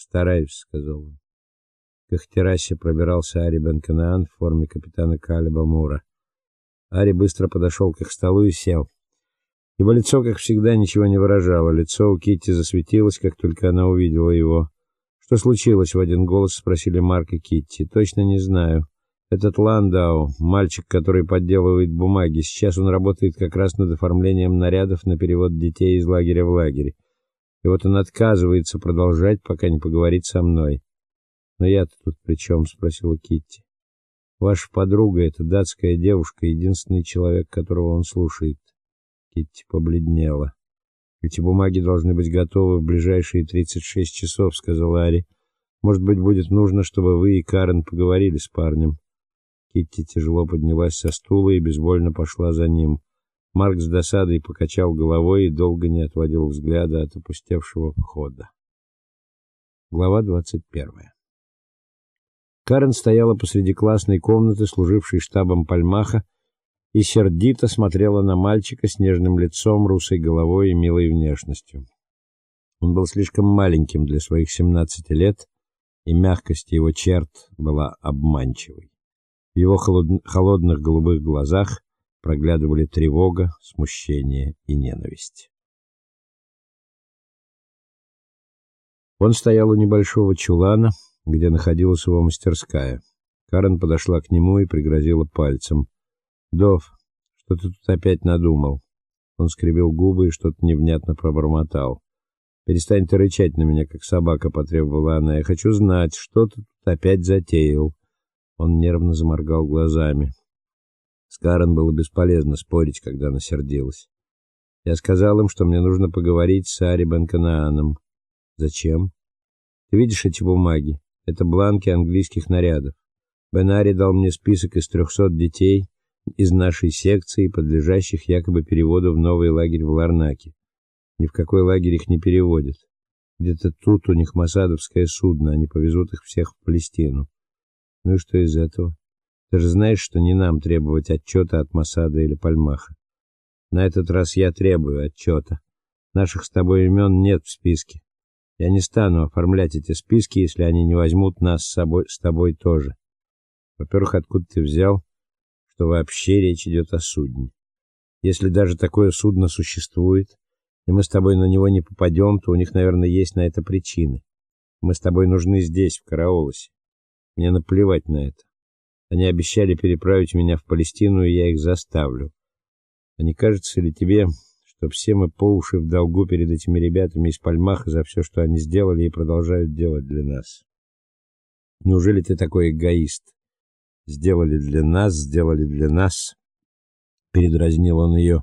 "Постараюсь", сказал он. К их террасе пробирался Ари Бенканаан в форме капитана Калиба Мура. Ари быстро подошел к их столу и сел. Его лицо, как всегда, ничего не выражало. Лицо у Китти засветилось, как только она увидела его. Что случилось? в один голос спросили Марк и Китти. Точно не знаю. Этот Ландау, мальчик, который подделывает бумаги, сейчас он работает как раз над оформлением нарядов на перевод детей из лагеря в лагерь. И вот он отказывается продолжать, пока не поговорит со мной. Но я-то тут при чем? спросила Китти. Ваша подруга это датская девушка, единственный человек, которого он слушает. Китти побледнела. Эти бумаги должны быть готовы в ближайшие 36 часов, сказала Ари. Может быть, будет нужно, чтобы вы и Карен поговорили с парнем. Китти тяжело поднялась со стула и безвольно пошла за ним. Марк с досадой покачал головой и долго не отводил взгляда от опустевшего входа. Глава 21. Карен стояла посреди классной комнаты, служившей штабом Пальмаха, и сердито смотрела на мальчика с нежным лицом, русой головой и милой внешностью. Он был слишком маленьким для своих 17 лет, и мягкость его черт была обманчивой. В его холод... холодных голубых глазах проглядывали тревога, смущение и ненависть. Он стоял у небольшого чулана, где находилась его мастерская. Карен подошла к нему и пригрозила пальцем. "Дов, что ты тут опять надумал?" Он скривил губы и что-то невнятно пробормотал. "Перестань ты рычать на меня, как собака", потребовала она. "Я хочу знать, что ты тут опять затеял". Он нервно заморгал глазами. Карен было бесполезно спорить, когда она сердилась. Я сказал им, что мне нужно поговорить с Ари Бенканааном. Зачем? Ты видишь эти бумаги? Это бланки английских нарядов. Бенари дал мне список из 300 детей из нашей секции, подлежащих якобы переводу в новый лагерь в Ларнаке. Ни в какой лагерь их не переводят. Где-то тут у них масадовское судно, они повезут их всех в Палестину. Ну и что из этого? Ты же знаешь, что не нам требовать отчета от Масада или Пальмаха. На этот раз я требую отчета. Наших с тобой имен нет в списке. Я не стану оформлять эти списки, если они не возьмут нас с собой с тобой тоже. Во-первых, откуда ты взял, что вообще речь идет о судне? Если даже такое судно существует, и мы с тобой на него не попадем, то у них, наверное, есть на это причины. Мы с тобой нужны здесь, в Караолосе. Мне наплевать на это. Они обещали переправить меня в Палестину, и я их заставлю. А не кажется ли тебе, что все мы по уши в долгу перед этими ребятами из Пальмаха за все, что они сделали и продолжают делать для нас. Неужели ты такой эгоист? Сделали для нас, сделали для нас. Передразнил он ее.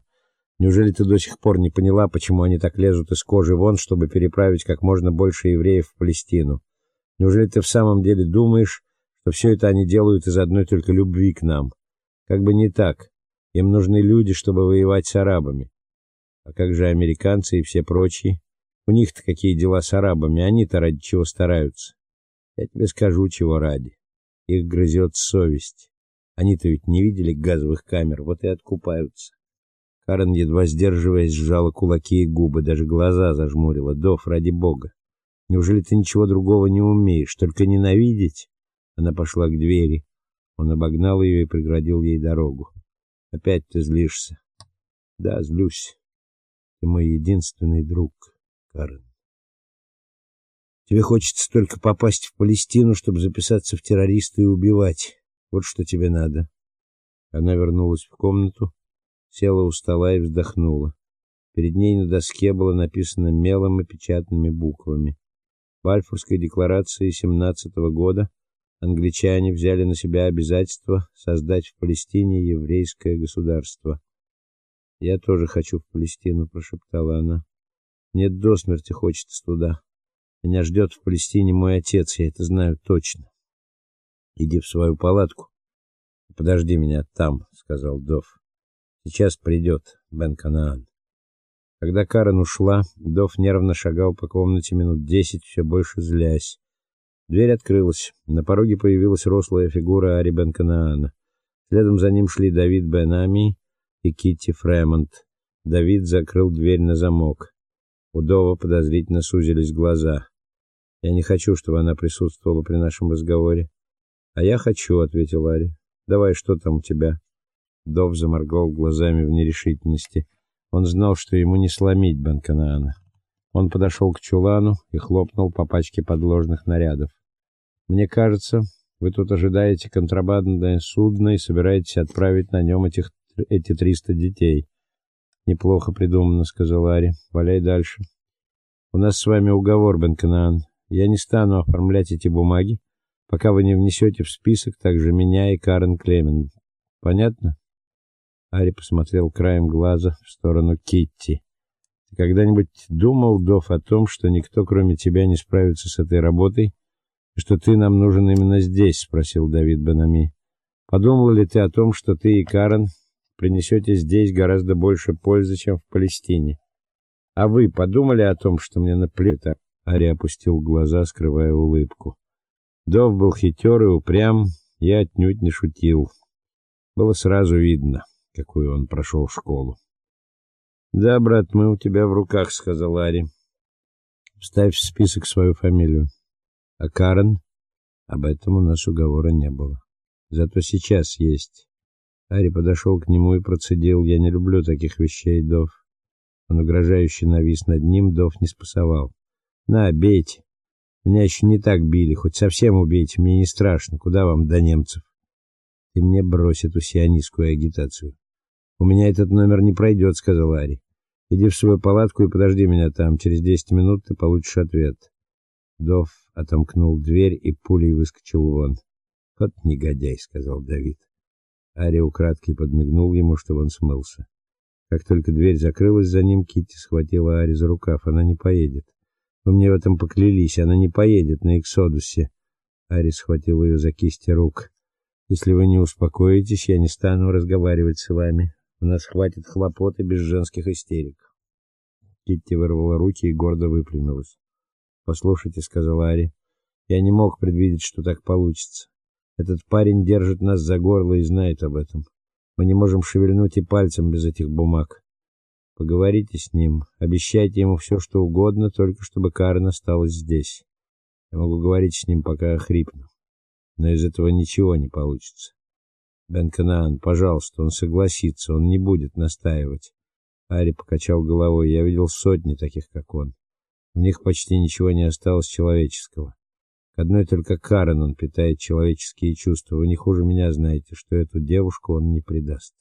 Неужели ты до сих пор не поняла, почему они так лезут из кожи вон, чтобы переправить как можно больше евреев в Палестину? Неужели ты в самом деле думаешь, что все это они делают из одной только любви к нам? Как бы не так. Им нужны люди, чтобы воевать с арабами. А как же американцы и все прочие? У них-то какие дела с арабами? Они-то ради чего стараются? Я тебе скажу, чего ради. Их грызет совесть. Они-то ведь не видели газовых камер, вот и откупаются. Карен, едва сдерживаясь, сжала кулаки и губы, даже глаза зажмурила. Дов, ради бога. Неужели ты ничего другого не умеешь, только ненавидеть? Она пошла к двери. Он обогнал ее и преградил ей дорогу. Опять ты злишься? Да, злюсь. Ты мой единственный друг, Карен. Тебе хочется только попасть в Палестину, чтобы записаться в террористы и убивать. Вот что тебе надо. Она вернулась в комнату, села у стола и вздохнула. Перед ней на доске было написано мелом и печатными буквами: Бальфурской декларации 17 -го года англичане взяли на себя обязательство создать в Палестине еврейское государство. Я тоже хочу в Палестину, прошептала она. Мне до смерти хочется туда. Меня ждет в Палестине мой отец, я это знаю точно. Иди в свою палатку. Подожди меня там, сказал Дов. Сейчас придет Бен Канаан. Когда Карен ушла, Дов нервно шагал по комнате минут десять, все больше злясь. Дверь открылась. На пороге появилась рослая фигура Ари Бен Канаана. Следом за ним шли Давид Бен Ами и Китти Фремонт. Давид закрыл дверь на замок. У Дова подозрительно сузились глаза. Я не хочу, чтобы она присутствовала при нашем разговоре. А я хочу, ответил Ари. Давай, что там у тебя? Дов заморгал глазами в нерешительности. Он знал, что ему не сломить Банканаана. Он подошел к чулану и хлопнул по пачке подложных нарядов. Мне кажется, вы тут ожидаете контрабандное судно и собираетесь отправить на нем этих эти триста детей. Неплохо придумано, сказал Ари. Валяй дальше. У нас с вами уговор, Бенканан. Я не стану оформлять эти бумаги, пока вы не внесете в список также меня и Карен Клемен. Понятно? Ари посмотрел краем глаза в сторону Китти. Ты когда-нибудь думал, Дов, о том, что никто, кроме тебя, не справится с этой работой, что ты нам нужен именно здесь, спросил Давид Бенами. Подумал ли ты о том, что ты и Карен принесете здесь гораздо больше пользы, чем в Палестине? А вы подумали о том, что мне наплевать? Ари опустил глаза, скрывая улыбку. Дов был хитер и упрям, я отнюдь не шутил. Было сразу видно, какую он прошел школу. "Да, брат, мы у тебя в руках", сказал Ари. "Вставь в список свою фамилию. А Карен? Об этом у нас уговора не было. Зато сейчас есть". Ари подошел к нему и процедил: "Я не люблю таких вещей, Дов". Он угрожающе навис над ним, Дов не спасовал. "На, бейте. Меня еще не так били, хоть совсем убейте, мне не страшно. Куда вам до немцев?" Ты мне брось эту сионистскую агитацию. У меня этот номер не пройдет», — сказал Ари. Иди в свою палатку и подожди меня там. Через десять минут ты получишь ответ. Дов отомкнул дверь и пулей выскочил вон. "Вот негодяй", сказал Давид. Ари украдкой подмигнул ему, чтобы он смылся. Как только дверь закрылась за ним, Китти схватила Ари за рукав. Она не поедет. Вы мне в этом поклялись, она не поедет на Эксодусе. Ари схватил ее за кисти рук. Если вы не успокоитесь, я не стану разговаривать с вами. У нас хватит хлопот и без женских истерик. Китти вырвала руки и гордо выпрямилась. "Послушайте", сказала Ари. "Я не мог предвидеть, что так получится. Этот парень держит нас за горло и знает об этом. Мы не можем шевельнуть и пальцем без этих бумаг. Поговорите с ним, обещайте ему все, что угодно, только чтобы Карен осталась здесь. Я могу говорить с ним, пока охрипну но из этого ничего не получится. Бен Канаан, пожалуйста, он согласится, он не будет настаивать. Ари покачал головой. Я видел сотни таких, как он. В них почти ничего не осталось человеческого. К одной только Карен он питает человеческие чувства. Вы не хуже меня знаете, что эту девушку он не предаст.